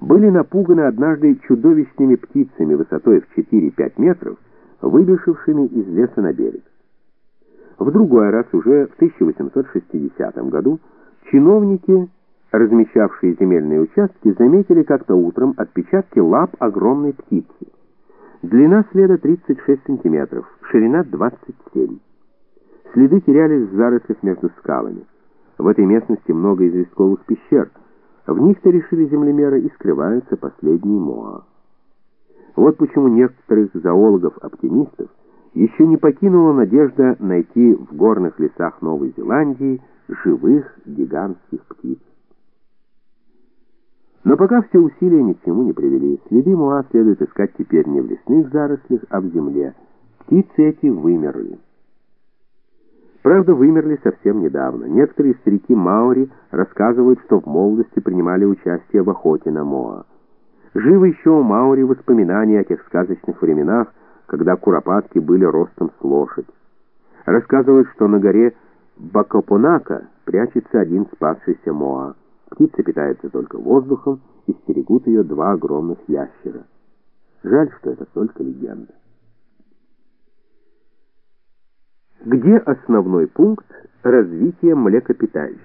были напуганы однажды чудовищными птицами высотой в 4-5 метров, выбежавшими из леса на берег. В другой раз, уже в 1860 году, чиновники, размещавшие земельные участки, заметили как-то утром отпечатки лап огромной птицы. Длина следа 36 сантиметров, ширина 27. Следы терялись в зарослях между скалами. В этой местности много известковых пещер. Них-то решили землемеры и скрываются последние Моа. Вот почему некоторых зоологов-оптимистов еще не покинула надежда найти в горных лесах Новой Зеландии живых гигантских птиц. Но пока все усилия ни к чему не привели. Следы Моа следует искать теперь не в лесных зарослях, а в земле. Птицы эти вымерли. Правда, вымерли совсем недавно. Некоторые старики Маори рассказывают, что в молодости принимали участие в охоте на Моа. Живы еще у Маори воспоминания о тех сказочных временах, когда куропатки были ростом с лошадь. Рассказывают, что на горе Бакопонака прячется один спасшийся Моа. Птица питается только воздухом, и стерегут ее два огромных ящера. Жаль, что это только легенда. Где основной пункт развития млекопитающих?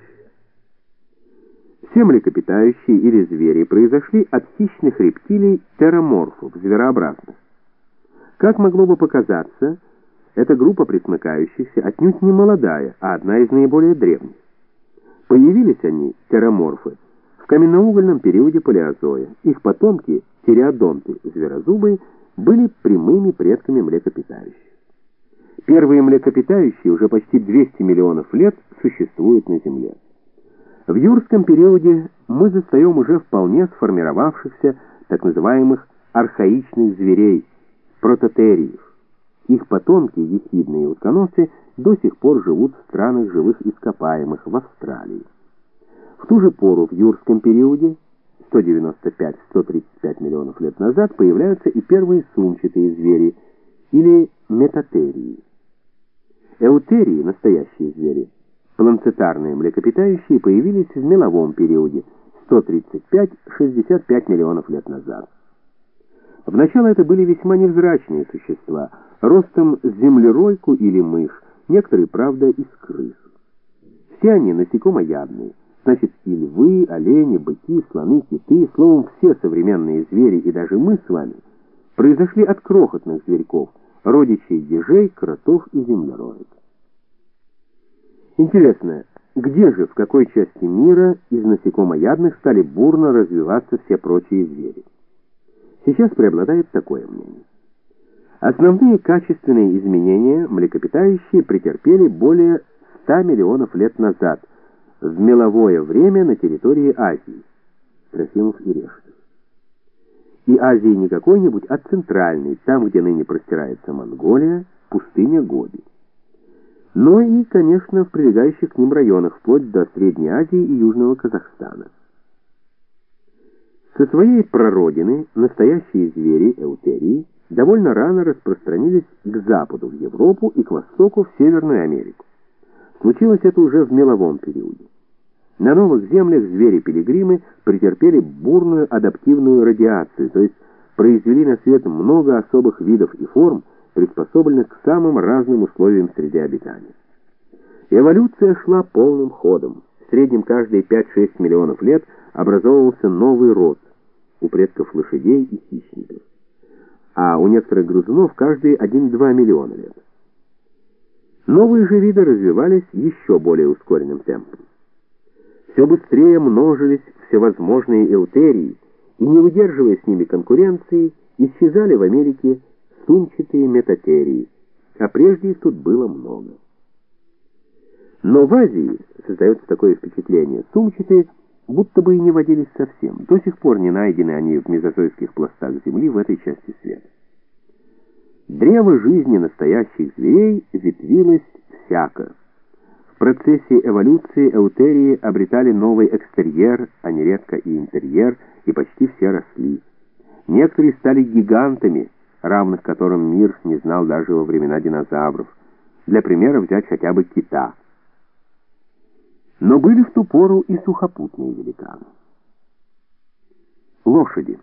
Все млекопитающие или звери произошли от хищных рептилий тераморфов, зверообразных. Как могло бы показаться, эта группа пресмыкающихся отнюдь не молодая, а одна из наиболее древних. Появились они, тераморфы, в каменноугольном периоде палеозоя. Их потомки, тиреодонты, зверозубые, были прямыми предками млекопитающих. Первые млекопитающие уже почти 200 миллионов лет существуют на Земле. В юрском периоде мы застаем уже вполне сформировавшихся так называемых архаичных зверей, прототериев. Их потомки, ехидные утконосцы, до сих пор живут в странах живых ископаемых в Австралии. В ту же пору в юрском периоде, 195-135 миллионов лет назад, появляются и первые сумчатые звери, или метатерии. Эутерии, настоящие звери, планцетарные млекопитающие, появились в меловом периоде 135-65 миллионов лет назад. Вначале это были весьма невзрачные существа, ростом землеройку или мышь, некоторые, правда, из крыс. Все они насекомоядные, значит и львы, олени, быки, слоны, киты, словом, все современные звери и даже мы с вами произошли от крохотных зверьков, родичей ежей, кротов и землероек. Интересно, где же, в какой части мира из насекомоядных стали бурно развиваться все прочие звери? Сейчас преобладает такое мнение. Основные качественные изменения млекопитающие претерпели более 100 миллионов лет назад, в меловое время на территории Азии. Трофимов и Решетов. И Азии не какой-нибудь, а центральной, там, где ныне простирается Монголия, пустыня Гоби. Но и, конечно, в прилегающих к ним районах, вплоть до Средней Азии и Южного Казахстана. Со своей прародины настоящие звери, эутерии, довольно рано распространились к западу, в Европу и к востоку, в Северную Америку. Случилось это уже в меловом периоде. На новых землях звери-пилигримы претерпели бурную адаптивную радиацию, то есть произвели на свет много особых видов и форм, приспособленных к самым разным условиям среды обитания. Эволюция шла полным ходом. В среднем каждые 5-6 миллионов лет образовывался новый род у предков лошадей и хищников, а у некоторых грызунов каждые 1-2 миллиона лет. Новые же виды развивались еще более ускоренным темпом. Все быстрее множились всевозможные эутерии, и, не выдерживая с ними конкуренции, исчезали в Америке сумчатые метатерии, а прежде их тут было много. Но в Азии создается такое впечатление, сумчатые будто бы и не водились совсем. До сих пор не найдены они в мезозойских пластах земли в этой части света. Древо жизни настоящих зверей ветвилось всяко. В процессе эволюции эутерии обретали новый экстерьер, а нередко и интерьер, и почти все росли. Некоторые стали гигантами, равных которым мир не знал даже во времена динозавров. Для примера взять хотя бы кита. Но были в ту пору и сухопутные великаны. Лошади.